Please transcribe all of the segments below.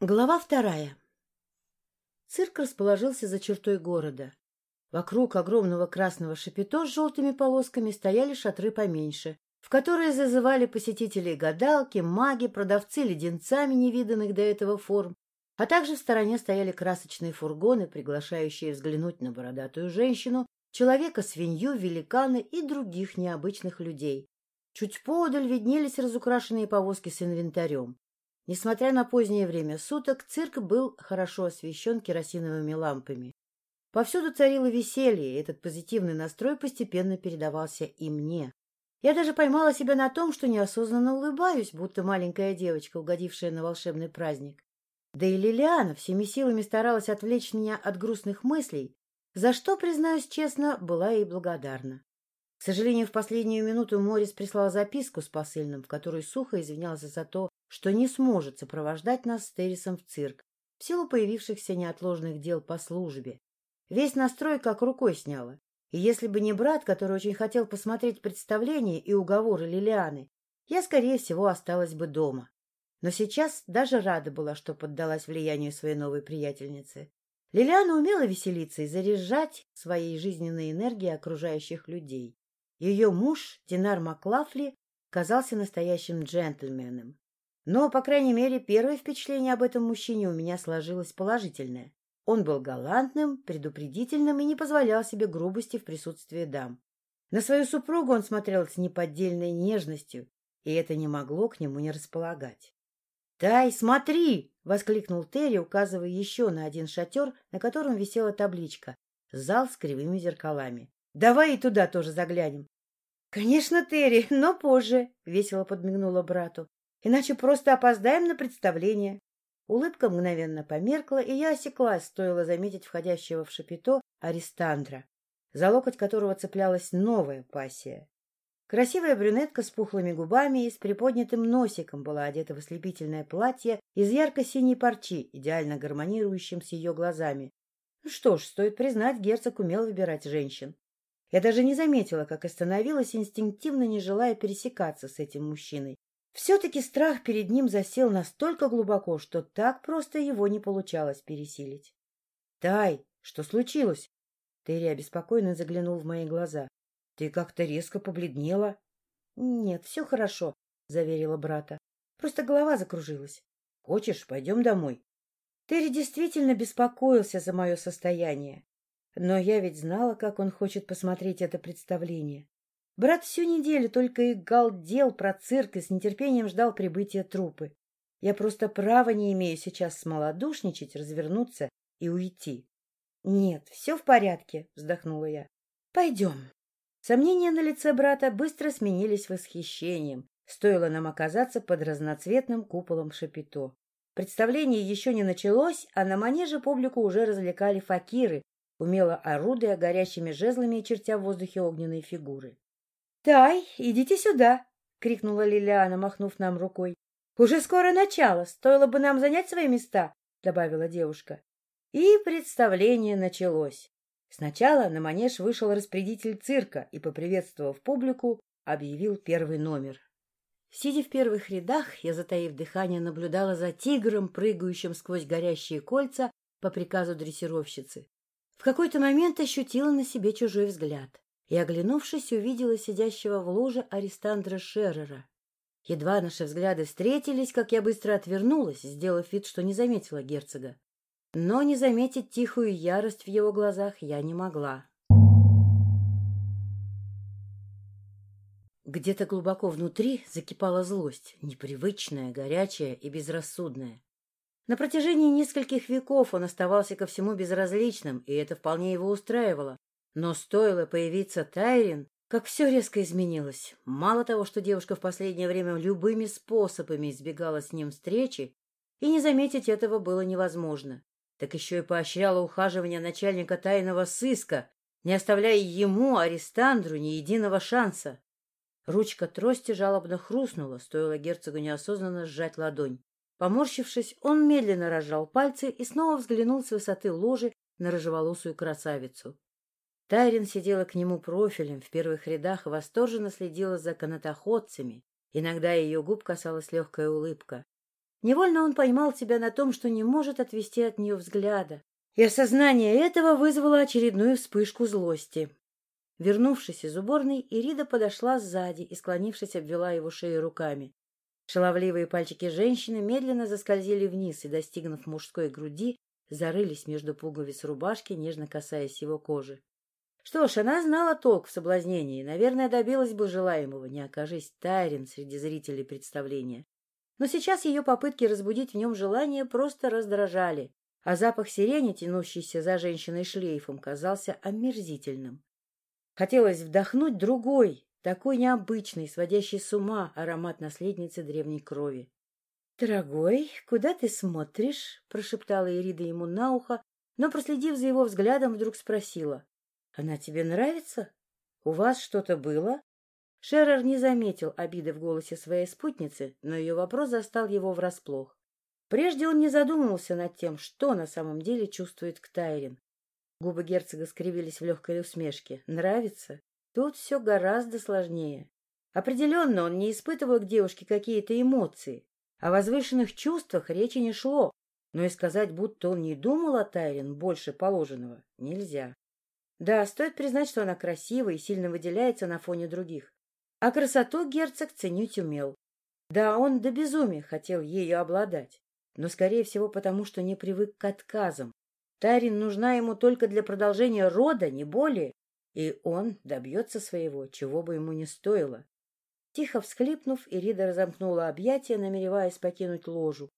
Глава вторая. Цирк расположился за чертой города. Вокруг огромного красного шапито с желтыми полосками стояли шатры поменьше, в которые зазывали посетителей гадалки, маги, продавцы леденцами невиданных до этого форм, а также в стороне стояли красочные фургоны, приглашающие взглянуть на бородатую женщину, человека-свинью, великана и других необычных людей. Чуть поодаль виднелись разукрашенные повозки с инвентарем. Несмотря на позднее время суток, цирк был хорошо освещен керосиновыми лампами. Повсюду царило веселье, и этот позитивный настрой постепенно передавался и мне. Я даже поймала себя на том, что неосознанно улыбаюсь, будто маленькая девочка, угодившая на волшебный праздник. Да и Лилиана всеми силами старалась отвлечь меня от грустных мыслей, за что, признаюсь честно, была ей благодарна. К сожалению, в последнюю минуту Морис прислал записку с посыльным, в которой сухо извинялся за то, что не сможет сопровождать нас с Террисом в цирк в силу появившихся неотложных дел по службе. Весь настрой как рукой сняло. И если бы не брат, который очень хотел посмотреть представление и уговоры Лилианы, я, скорее всего, осталась бы дома. Но сейчас даже рада была, что поддалась влиянию своей новой приятельницы. Лилиана умела веселиться и заряжать своей жизненной энергией окружающих людей. Ее муж, Динар Маклафли, казался настоящим джентльменом. Но, по крайней мере, первое впечатление об этом мужчине у меня сложилось положительное. Он был галантным, предупредительным и не позволял себе грубости в присутствии дам. На свою супругу он смотрел с неподдельной нежностью, и это не могло к нему не располагать. — Тай, смотри! — воскликнул Терри, указывая еще на один шатер, на котором висела табличка «Зал с кривыми зеркалами». — Давай и туда тоже заглянем. — Конечно, Терри, но позже, — весело подмигнула брату. Иначе просто опоздаем на представление. Улыбка мгновенно померкла, и я осеклась, стоило заметить входящего в шапито Аристандра, за локоть которого цеплялась новая пассия. Красивая брюнетка с пухлыми губами и с приподнятым носиком была одета в ослепительное платье из ярко-синей парчи, идеально гармонирующим с ее глазами. Ну что ж, стоит признать, герцог умел выбирать женщин. Я даже не заметила, как остановилась, инстинктивно не желая пересекаться с этим мужчиной, все-таки страх перед ним засел настолько глубоко, что так просто его не получалось пересилить. — Тай, что случилось? Терри обеспокоенно заглянул в мои глаза. — Ты как-то резко побледнела. — Нет, все хорошо, — заверила брата. — Просто голова закружилась. — Хочешь, пойдем домой? Терри действительно беспокоился за мое состояние. Но я ведь знала, как он хочет посмотреть это представление. Брат всю неделю только и галдел про цирк и с нетерпением ждал прибытия трупы. Я просто права не имею сейчас смолодушничать, развернуться и уйти. — Нет, все в порядке, — вздохнула я. — Пойдем. Сомнения на лице брата быстро сменились восхищением. Стоило нам оказаться под разноцветным куполом шапито. Представление еще не началось, а на манеже публику уже развлекали факиры, умело орудуя горящими жезлами и чертя в воздухе огненные фигуры. «Тай, идите сюда!» — крикнула Лилиана, махнув нам рукой. «Уже скоро начало, стоило бы нам занять свои места», — добавила девушка. И представление началось. Сначала на манеж вышел распорядитель цирка и, поприветствовав публику, объявил первый номер. Сидя в первых рядах, я, затаив дыхание, наблюдала за тигром, прыгающим сквозь горящие кольца по приказу дрессировщицы. В какой-то момент ощутила на себе чужой взгляд и, оглянувшись, увидела сидящего в луже Арестандра Шеррера. Едва наши взгляды встретились, как я быстро отвернулась, сделав вид, что не заметила герцога. Но не заметить тихую ярость в его глазах я не могла. Где-то глубоко внутри закипала злость, непривычная, горячая и безрассудная. На протяжении нескольких веков он оставался ко всему безразличным, и это вполне его устраивало. Но стоило появиться Тайрин, как все резко изменилось. Мало того, что девушка в последнее время любыми способами избегала с ним встречи, и не заметить этого было невозможно, так еще и поощряла ухаживание начальника тайного сыска, не оставляя ему, Арестандру, ни единого шанса. Ручка трости жалобно хрустнула, стоило герцогу неосознанно сжать ладонь. Поморщившись, он медленно разжал пальцы и снова взглянул с высоты ложи на рыжеволосую красавицу. Тайрин сидела к нему профилем в первых рядах и восторженно следила за канатоходцами. Иногда ее губ касалась легкая улыбка. Невольно он поймал себя на том, что не может отвести от нее взгляда. И осознание этого вызвало очередную вспышку злости. Вернувшись из уборной, Ирида подошла сзади и, склонившись, обвела его шею руками. Шаловливые пальчики женщины медленно заскользили вниз и, достигнув мужской груди, зарылись между пуговиц рубашки, нежно касаясь его кожи. Что ж, она знала толк в соблазнении наверное, добилась бы желаемого, не окажись Тайрин среди зрителей представления. Но сейчас ее попытки разбудить в нем желание просто раздражали, а запах сирени, тянущийся за женщиной шлейфом, казался омерзительным. Хотелось вдохнуть другой, такой необычный, сводящий с ума аромат наследницы древней крови. — Дорогой, куда ты смотришь? — прошептала Ирида ему на ухо, но, проследив за его взглядом, вдруг спросила. — Она тебе нравится? У вас что-то было? Шерер не заметил обиды в голосе своей спутницы, но ее вопрос застал его врасплох. Прежде он не задумывался над тем, что на самом деле чувствует Ктайрин. Губы герцога скривились в легкой усмешке. «Нравится? Тут все гораздо сложнее. Определенно он не испытывал к девушке какие-то эмоции. О возвышенных чувствах речи не шло, но и сказать, будто он не думал о Тайрин больше положенного, нельзя. Да, стоит признать, что она красива и сильно выделяется на фоне других. А красоту герцог ценить умел. Да, он до безумия хотел ею обладать, но, скорее всего, потому что не привык к отказам. Тайрин нужна ему только для продолжения рода, не более, и он добьется своего, чего бы ему ни стоило. Тихо всхлипнув, Ирида разомкнула объятия, намереваясь покинуть ложу.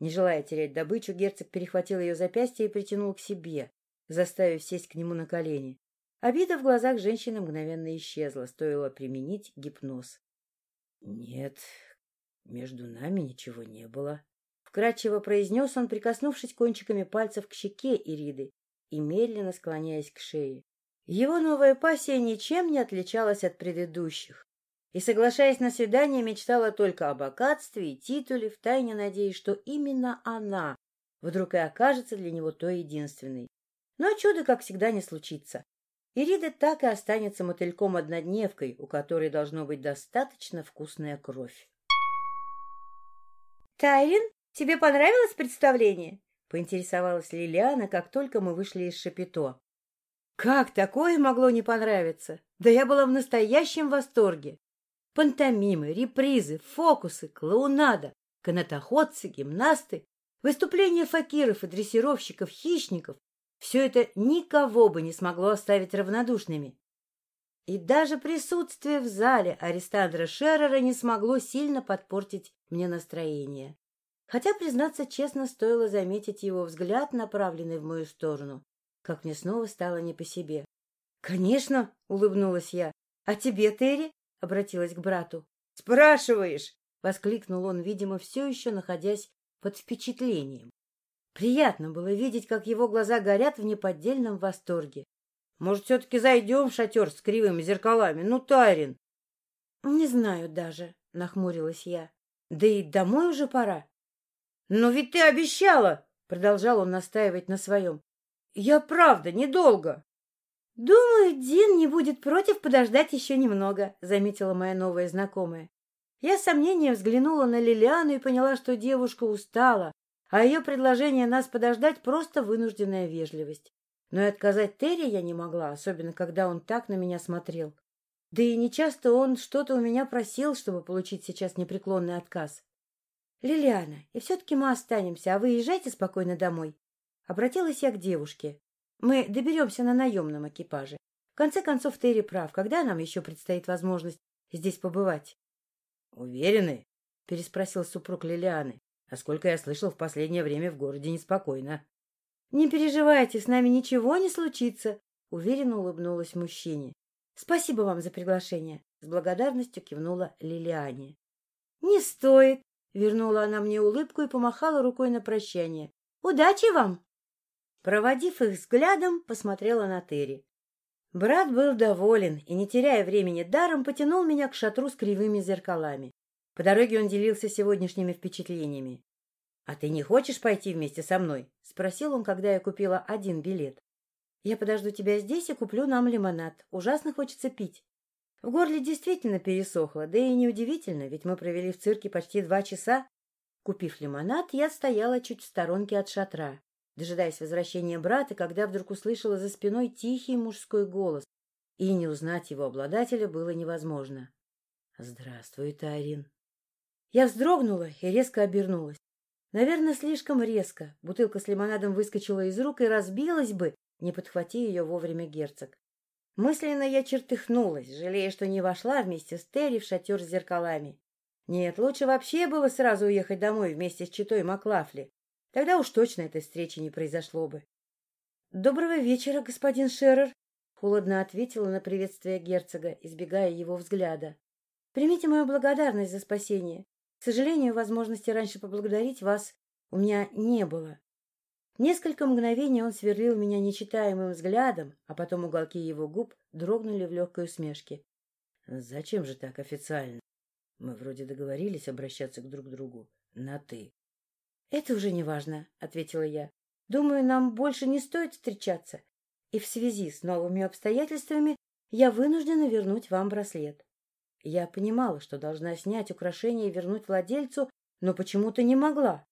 Не желая терять добычу, герцог перехватил ее запястье и притянул к себе, заставив сесть к нему на колени. Обида в глазах женщины мгновенно исчезла, стоило применить гипноз. — Нет, между нами ничего не было. Вкратчиво произнес он, прикоснувшись кончиками пальцев к щеке Ириды и медленно склоняясь к шее. Его новая пассия ничем не отличалась от предыдущих и, соглашаясь на свидание, мечтала только о богатстве и титуле, втайне надеясь, что именно она вдруг и окажется для него той единственной. Но чудо, как всегда, не случится. Ирида так и останется мотыльком-однодневкой, у которой должно быть достаточно вкусная кровь. «Тайрин, тебе понравилось представление?» — поинтересовалась Лилиана, как только мы вышли из шапито. «Как такое могло не понравиться? Да я была в настоящем восторге!» Пантомимы, репризы, фокусы, клоунада, канатоходцы, гимнасты, выступления факиров и дрессировщиков-хищников — все это никого бы не смогло оставить равнодушными. И даже присутствие в зале Аристандра Шеррера не смогло сильно подпортить мне настроение. Хотя, признаться честно, стоило заметить его взгляд, направленный в мою сторону, как мне снова стало не по себе. — Конечно, — улыбнулась я. — А тебе, Терри? — обратилась к брату. — Спрашиваешь? — воскликнул он, видимо, все еще находясь под впечатлением. Приятно было видеть, как его глаза горят в неподдельном восторге. — Может, все-таки зайдем в шатер с кривыми зеркалами? Ну, Тайрин! — Не знаю даже, — нахмурилась я. — Да и домой уже пора. — Но ведь ты обещала! — продолжал он настаивать на своем. — Я правда, недолго. «Думаю, Дин не будет против подождать еще немного», — заметила моя новая знакомая. Я с сомнением взглянула на Лилиану и поняла, что девушка устала, а ее предложение нас подождать — просто вынужденная вежливость. Но и отказать Терри я не могла, особенно когда он так на меня смотрел. Да и нечасто он что-то у меня просил, чтобы получить сейчас непреклонный отказ. — Лилиана, и все-таки мы останемся, а вы езжайте спокойно домой. Обратилась я к девушке. Мы доберемся на наемном экипаже. В конце концов, Терри прав. Когда нам еще предстоит возможность здесь побывать? — Уверены? — переспросил супруг Лилианы. — Насколько я слышал, в последнее время в городе неспокойно. — Не переживайте, с нами ничего не случится, — уверенно улыбнулась мужчине. — Спасибо вам за приглашение, — с благодарностью кивнула Лилиане. — Не стоит, — вернула она мне улыбку и помахала рукой на прощание. — Удачи вам! Проводив их взглядом, посмотрела на Терри. Брат был доволен и, не теряя времени даром, потянул меня к шатру с кривыми зеркалами. По дороге он делился сегодняшними впечатлениями. — А ты не хочешь пойти вместе со мной? — спросил он, когда я купила один билет. — Я подожду тебя здесь и куплю нам лимонад. Ужасно хочется пить. В горле действительно пересохло, да и неудивительно, ведь мы провели в цирке почти два часа. Купив лимонад, я стояла чуть в сторонке от шатра, дожидаясь возвращения брата, когда вдруг услышала за спиной тихий мужской голос, и не узнать его обладателя было невозможно. — Здравствуй, Тайрин. Я вздрогнула и резко обернулась. Наверное, слишком резко. Бутылка с лимонадом выскочила из рук и разбилась бы, не подхвати ее вовремя герцог. Мысленно я чертыхнулась, жалея, что не вошла вместе с Терри в шатер с зеркалами. Нет, лучше вообще было сразу уехать домой вместе с читой Маклафли. Тогда уж точно этой встречи не произошло бы. — Доброго вечера, господин Шеррер, — холодно ответила на приветствие герцога, избегая его взгляда. — Примите мою благодарность за спасение. К сожалению, возможности раньше поблагодарить вас у меня не было. Несколько мгновений он сверлил меня нечитаемым взглядом, а потом уголки его губ дрогнули в легкой усмешке. — Зачем же так официально? Мы вроде договорились обращаться к друг другу на «ты». — Это уже не важно, — ответила я. — Думаю, нам больше не стоит встречаться. И в связи с новыми обстоятельствами я вынуждена вернуть вам браслет. Я понимала, что должна снять украшение и вернуть владельцу, но почему-то не могла.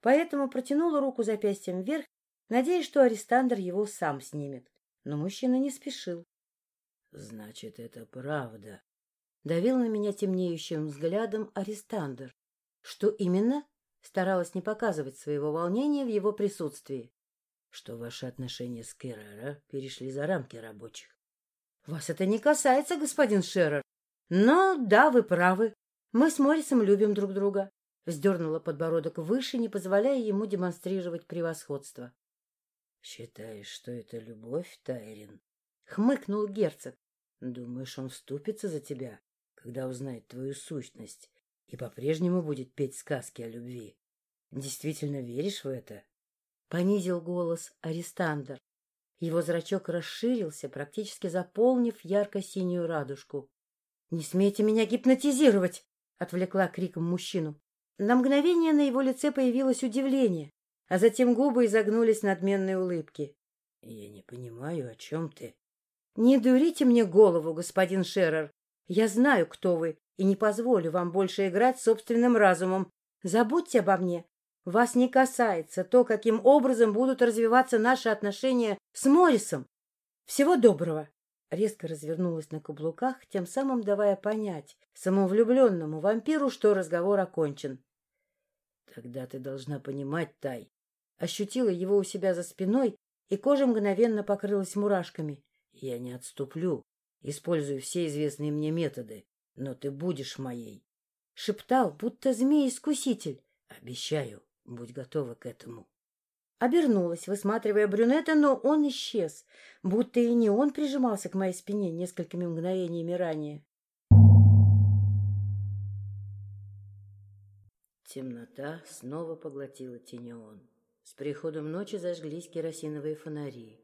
Поэтому протянула руку запястьем вверх, надеясь, что арестандр его сам снимет. Но мужчина не спешил. — Значит, это правда. Давил на меня темнеющим взглядом арестандр. — Что именно? Старалась не показывать своего волнения в его присутствии. — Что ваши отношения с Керрера перешли за рамки рабочих. — Вас это не касается, господин Шеррер. Но да, вы правы. Мы с Моррисом любим друг друга. Вздернула подбородок выше, не позволяя ему демонстрировать превосходство. — Считаешь, что это любовь, Тайрин? — хмыкнул герцог. — Думаешь, он вступится за тебя, когда узнает твою сущность, и по-прежнему будет петь сказки о любви? Действительно веришь в это? Понизил голос Арестандр. Его зрачок расширился, практически заполнив ярко-синюю радужку. «Не смейте меня гипнотизировать!» — отвлекла криком мужчину. На мгновение на его лице появилось удивление, а затем губы изогнулись надменной улыбке. — Я не понимаю, о чем ты. — Не дурите мне голову, господин Шеррер. Я знаю, кто вы, и не позволю вам больше играть собственным разумом. Забудьте обо мне. Вас не касается то, каким образом будут развиваться наши отношения с Моррисом. Всего доброго резко развернулась на каблуках, тем самым давая понять самовлюбленному вампиру, что разговор окончен. — Тогда ты должна понимать, Тай. Ощутила его у себя за спиной, и кожа мгновенно покрылась мурашками. — Я не отступлю, использую все известные мне методы, но ты будешь моей. Шептал, будто змей-искуситель. Обещаю, будь готова к этому. Обернулась, высматривая брюнета, но он исчез, будто и не он прижимался к моей спине несколькими мгновениями ранее. Темнота снова поглотила Тинеон. С приходом ночи зажглись керосиновые фонари.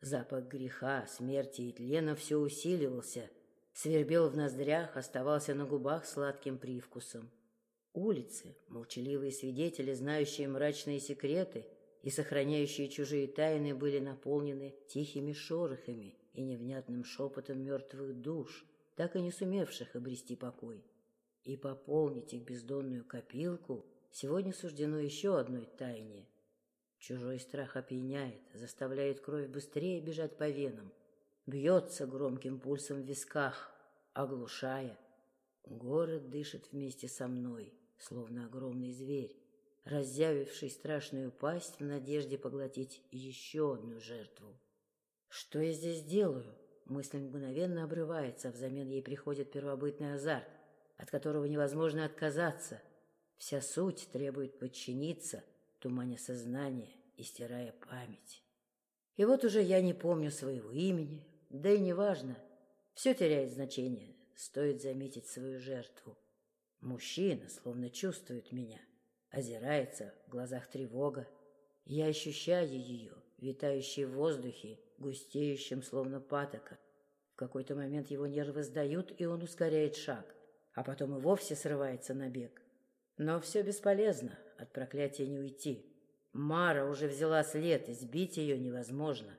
Запах греха, смерти и тлена все усиливался, свербел в ноздрях, оставался на губах сладким привкусом. Улицы, молчаливые свидетели, знающие мрачные секреты — и сохраняющие чужие тайны были наполнены тихими шорохами и невнятным шепотом мертвых душ, так и не сумевших обрести покой. И пополнить их бездонную копилку сегодня суждено еще одной тайне. Чужой страх опьяняет, заставляет кровь быстрее бежать по венам, бьется громким пульсом в висках, оглушая. Город дышит вместе со мной, словно огромный зверь, разъявивший страшную пасть в надежде поглотить еще одну жертву. «Что я здесь делаю?» Мысль мгновенно обрывается, взамен ей приходит первобытный азарт, от которого невозможно отказаться. Вся суть требует подчиниться, туманя сознание и стирая память. И вот уже я не помню своего имени, да и неважно. Все теряет значение, стоит заметить свою жертву. Мужчина словно чувствует меня — озирается, в глазах тревога. Я ощущаю ее, витающей в воздухе, густеющим, словно патока. В какой-то момент его нервы сдают, и он ускоряет шаг, а потом и вовсе срывается на бег. Но все бесполезно, от проклятия не уйти. Мара уже взяла след, и сбить ее невозможно.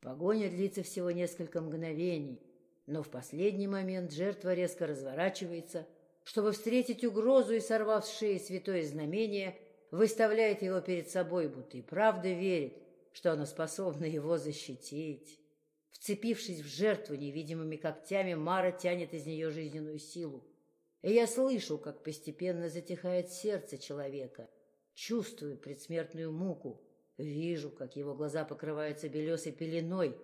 Погоня длится всего несколько мгновений, но в последний момент жертва резко разворачивается, чтобы встретить угрозу и, сорвав с шеи святое знамение, выставляет его перед собой, будто и правда верит, что оно способно его защитить. Вцепившись в жертву невидимыми когтями, Мара тянет из нее жизненную силу. И я слышу, как постепенно затихает сердце человека, чувствую предсмертную муку, вижу, как его глаза покрываются белесой пеленой.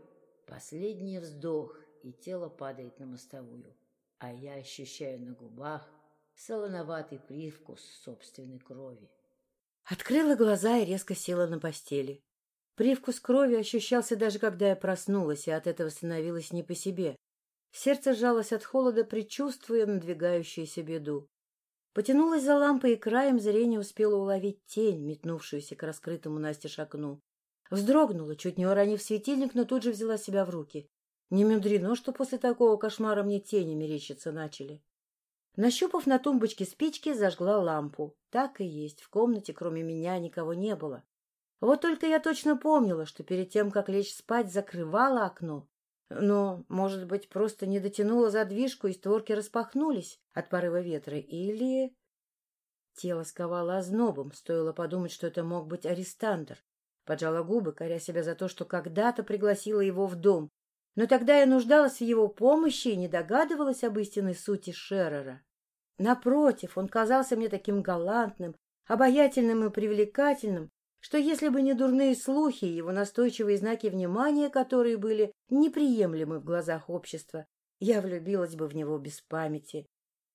Последний вздох, и тело падает на мостовую, а я ощущаю на губах солоноватый привкус собственной крови. Открыла глаза и резко села на постели. Привкус крови ощущался даже когда я проснулась, и от этого становилось не по себе. Сердце сжалось от холода, предчувствуя надвигающуюся беду. Потянулась за лампой и краем зрения успела уловить тень, метнувшуюся к раскрытому настежь окну. Вздрогнула, чуть не уронив светильник, но тут же взяла себя в руки. Не мудрено, что после такого кошмара мне тени мерещиться начали. Нащупав на тумбочке спички, зажгла лампу. Так и есть, в комнате кроме меня никого не было. Вот только я точно помнила, что перед тем, как лечь спать, закрывала окно. Но, может быть, просто не дотянула задвижку, и створки распахнулись от порыва ветра, или... Тело сковало ознобом, стоило подумать, что это мог быть арестандр. Поджала губы, коря себя за то, что когда-то пригласила его в дом. Но тогда я нуждалась в его помощи и не догадывалась об истинной сути Шеррера. Напротив, он казался мне таким галантным, обаятельным и привлекательным, что если бы не дурные слухи и его настойчивые знаки внимания, которые были неприемлемы в глазах общества, я влюбилась бы в него без памяти.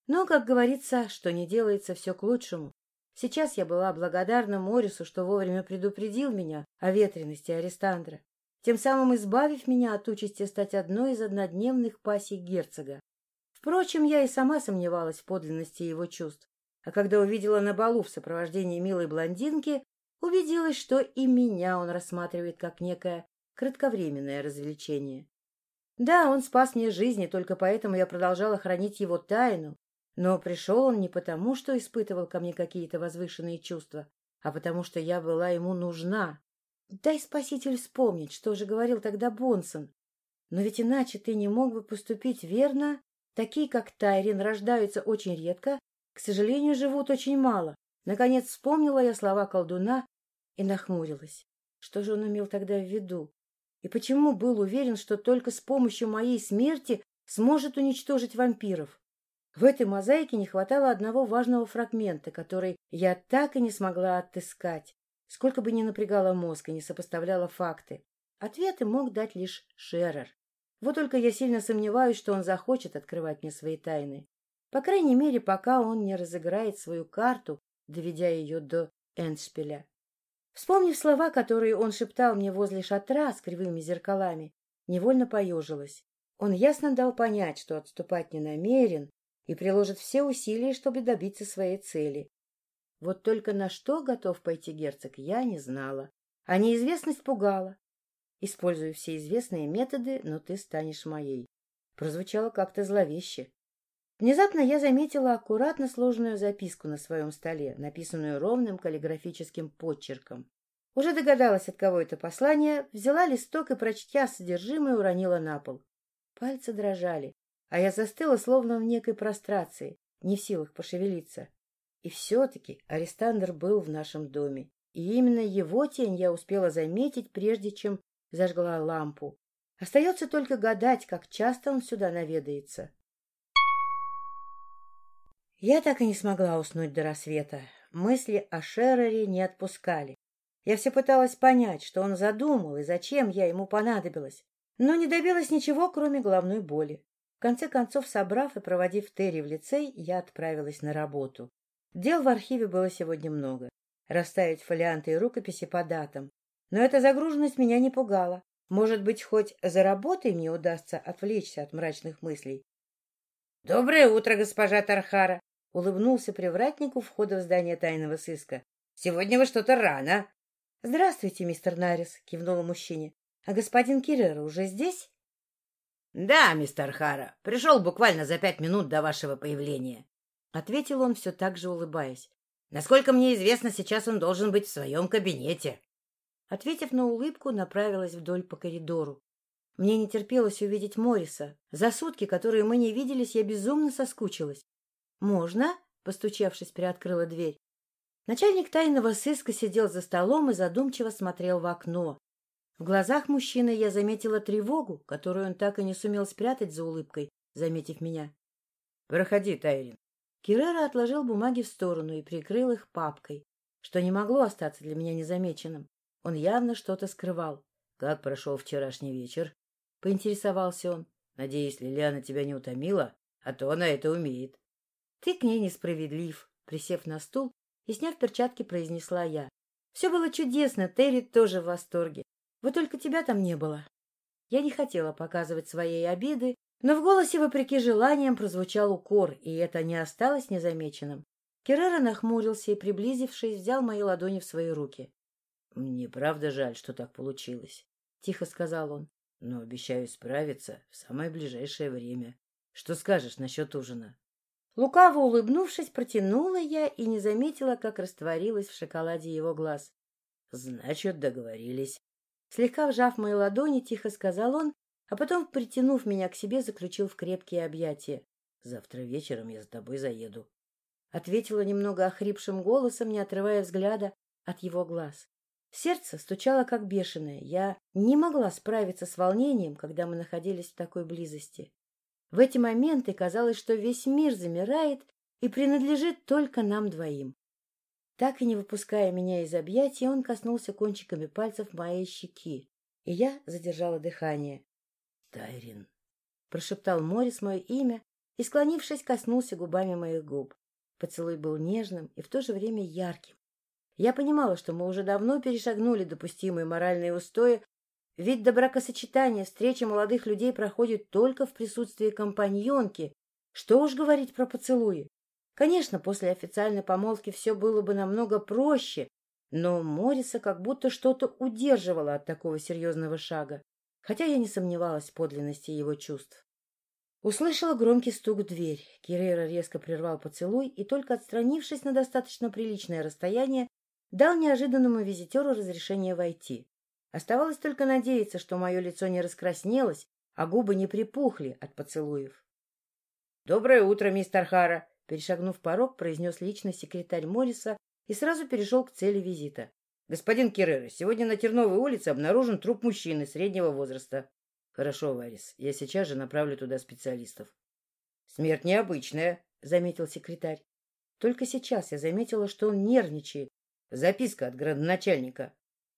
Но, как говорится, что не делается все к лучшему. Сейчас я была благодарна Морису, что вовремя предупредил меня о ветренности Арестандра, тем самым избавив меня от участи стать одной из однодневных пассий герцога. Впрочем, я и сама сомневалась в подлинности его чувств, а когда увидела на балу в сопровождении милой блондинки, убедилась, что и меня он рассматривает как некое кратковременное развлечение. Да, он спас мне жизнь, и только поэтому я продолжала хранить его тайну, но пришел он не потому, что испытывал ко мне какие-то возвышенные чувства, а потому что я была ему нужна. Дай, спаситель, вспомнить, что же говорил тогда Бонсон. Но ведь иначе ты не мог бы поступить верно. Такие, как Тайрин, рождаются очень редко, к сожалению, живут очень мало. Наконец вспомнила я слова колдуна и нахмурилась. Что же он имел тогда в виду? И почему был уверен, что только с помощью моей смерти сможет уничтожить вампиров? В этой мозаике не хватало одного важного фрагмента, который я так и не смогла отыскать. Сколько бы ни напрягала мозг и не сопоставляла факты, ответы мог дать лишь Шерер. Вот только я сильно сомневаюсь, что он захочет открывать мне свои тайны. По крайней мере, пока он не разыграет свою карту, доведя ее до Эншпиля. Вспомнив слова, которые он шептал мне возле шатра с кривыми зеркалами, невольно поежилась. Он ясно дал понять, что отступать не намерен и приложит все усилия, чтобы добиться своей цели. Вот только на что готов пойти герцог, я не знала. А неизвестность пугала. Использую все известные методы, но ты станешь моей. Прозвучало как-то зловеще. Внезапно я заметила аккуратно сложенную записку на своем столе, написанную ровным каллиграфическим подчерком. Уже догадалась, от кого это послание, взяла листок и, прочтя содержимое, уронила на пол. Пальцы дрожали, а я застыла, словно в некой прострации, не в силах пошевелиться. И все-таки Арестандр был в нашем доме, и именно его тень я успела заметить, прежде чем зажгла лампу. Остается только гадать, как часто он сюда наведается. Я так и не смогла уснуть до рассвета. Мысли о Шерере не отпускали. Я все пыталась понять, что он задумал и зачем я ему понадобилась, но не добилась ничего, кроме головной боли. В конце концов, собрав и проводив Терри в лицей, я отправилась на работу. Дел в архиве было сегодня много. Расставить фолианты и рукописи по датам. Но эта загруженность меня не пугала. Может быть, хоть за работой мне удастся отвлечься от мрачных мыслей. — Доброе утро, госпожа Тархара! — улыбнулся привратник у входа в здание тайного сыска. — Сегодня вы что-то рано. — Здравствуйте, мистер Нарис, — кивнула мужчине. — А господин Кирера уже здесь? — Да, мистер Хара. Пришел буквально за пять минут до вашего появления. — ответил он, все так же улыбаясь. — Насколько мне известно, сейчас он должен быть в своем кабинете. Ответив на улыбку, направилась вдоль по коридору. Мне не терпелось увидеть Мориса. За сутки, которые мы не виделись, я безумно соскучилась. — Можно? — постучавшись, приоткрыла дверь. Начальник тайного сыска сидел за столом и задумчиво смотрел в окно. В глазах мужчины я заметила тревогу, которую он так и не сумел спрятать за улыбкой, заметив меня. — Проходи, Тайрин. Кирера отложил бумаги в сторону и прикрыл их папкой, что не могло остаться для меня незамеченным. Он явно что-то скрывал. — Как прошел вчерашний вечер? — поинтересовался он. — Надеюсь, Лилиана тебя не утомила, а то она это умеет. — Ты к ней несправедлив, — присев на стул и сняв перчатки, произнесла я. — Все было чудесно, Терри тоже в восторге. Вот только тебя там не было. Я не хотела показывать своей обиды, но в голосе, вопреки желаниям, прозвучал укор, и это не осталось незамеченным. Керрера нахмурился и, приблизившись, взял мои ладони в свои руки. — Мне правда жаль, что так получилось, — тихо сказал он. — Но обещаю справиться в самое ближайшее время. Что скажешь насчет ужина? Лукаво улыбнувшись, протянула я и не заметила, как растворилась в шоколаде его глаз. — Значит, договорились. Слегка вжав мои ладони, тихо сказал он, а потом, притянув меня к себе, заключил в крепкие объятия. — Завтра вечером я с тобой заеду. Ответила немного охрипшим голосом, не отрывая взгляда от его глаз. Сердце стучало как бешеное. Я не могла справиться с волнением, когда мы находились в такой близости. В эти моменты казалось, что весь мир замирает и принадлежит только нам двоим. Так и не выпуская меня из объятий, он коснулся кончиками пальцев моей щеки, и я задержала дыхание. — Тайрин, — прошептал Морис мое имя и, склонившись, коснулся губами моих губ. Поцелуй был нежным и в то же время ярким. Я понимала, что мы уже давно перешагнули допустимые моральные устои, ведь до бракосочетания встреча молодых людей проходит только в присутствии компаньонки. Что уж говорить про поцелуи. Конечно, после официальной помолвки все было бы намного проще, но Мориса как будто что-то удерживало от такого серьезного шага, хотя я не сомневалась в подлинности его чувств. Услышала громкий стук в дверь. Кирейра резко прервал поцелуй и, только отстранившись на достаточно приличное расстояние, дал неожиданному визитеру разрешение войти. Оставалось только надеяться, что мое лицо не раскраснелось, а губы не припухли от поцелуев. — Доброе утро, мистер Хара! Перешагнув порог, произнес личный секретарь Морриса и сразу перешел к цели визита. — Господин Керрера, сегодня на Терновой улице обнаружен труп мужчины среднего возраста. — Хорошо, Варис, я сейчас же направлю туда специалистов. — Смерть необычная, — заметил секретарь. Только сейчас я заметила, что он нервничает. Записка от градоначальника.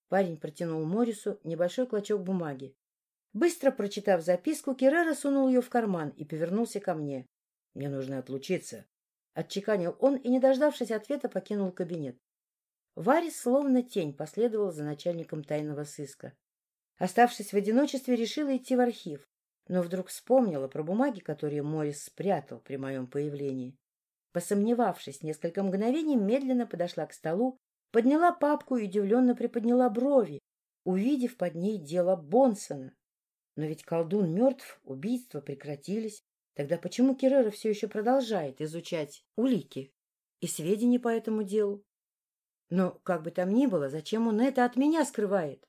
Парень протянул Морису небольшой клочок бумаги. Быстро прочитав записку, Керрера сунул ее в карман и повернулся ко мне. — Мне нужно отлучиться. Отчеканил он и, не дождавшись ответа, покинул кабинет. Варис, словно тень, последовал за начальником тайного сыска. Оставшись в одиночестве, решила идти в архив, но вдруг вспомнила про бумаги, которые Морис спрятал при моем появлении. Посомневавшись несколько мгновений, медленно подошла к столу, подняла папку и удивленно приподняла брови, увидев под ней дело Бонсона. Но ведь колдун мертв, убийства прекратились. Тогда почему Керрера все еще продолжает изучать улики и сведения по этому делу? Но, как бы там ни было, зачем он это от меня скрывает?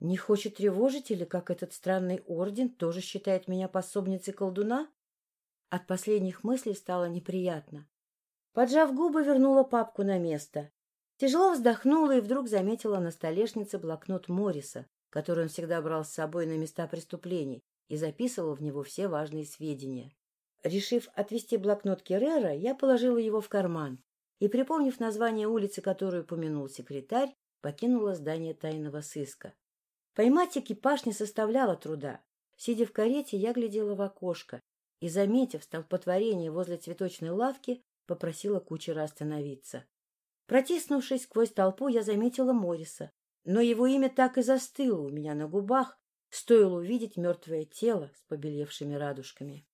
Не хочет тревожить или, как этот странный орден, тоже считает меня пособницей колдуна? От последних мыслей стало неприятно. Поджав губы, вернула папку на место. Тяжело вздохнула и вдруг заметила на столешнице блокнот Морриса, который он всегда брал с собой на места преступлений, и записывал в него все важные сведения. Решив отвести блокнот Керрера, я положила его в карман и, припомнив название улицы, которую упомянул секретарь, покинула здание тайного сыска. Поймать экипаж не составляло труда. Сидя в карете, я глядела в окошко и, заметив столпотворение возле цветочной лавки, попросила кучера остановиться. Протиснувшись сквозь толпу, я заметила Мориса, но его имя так и застыло у меня на губах, Стоило увидеть мертвое тело с побелевшими радужками.